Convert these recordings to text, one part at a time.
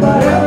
Bye.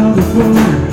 colorful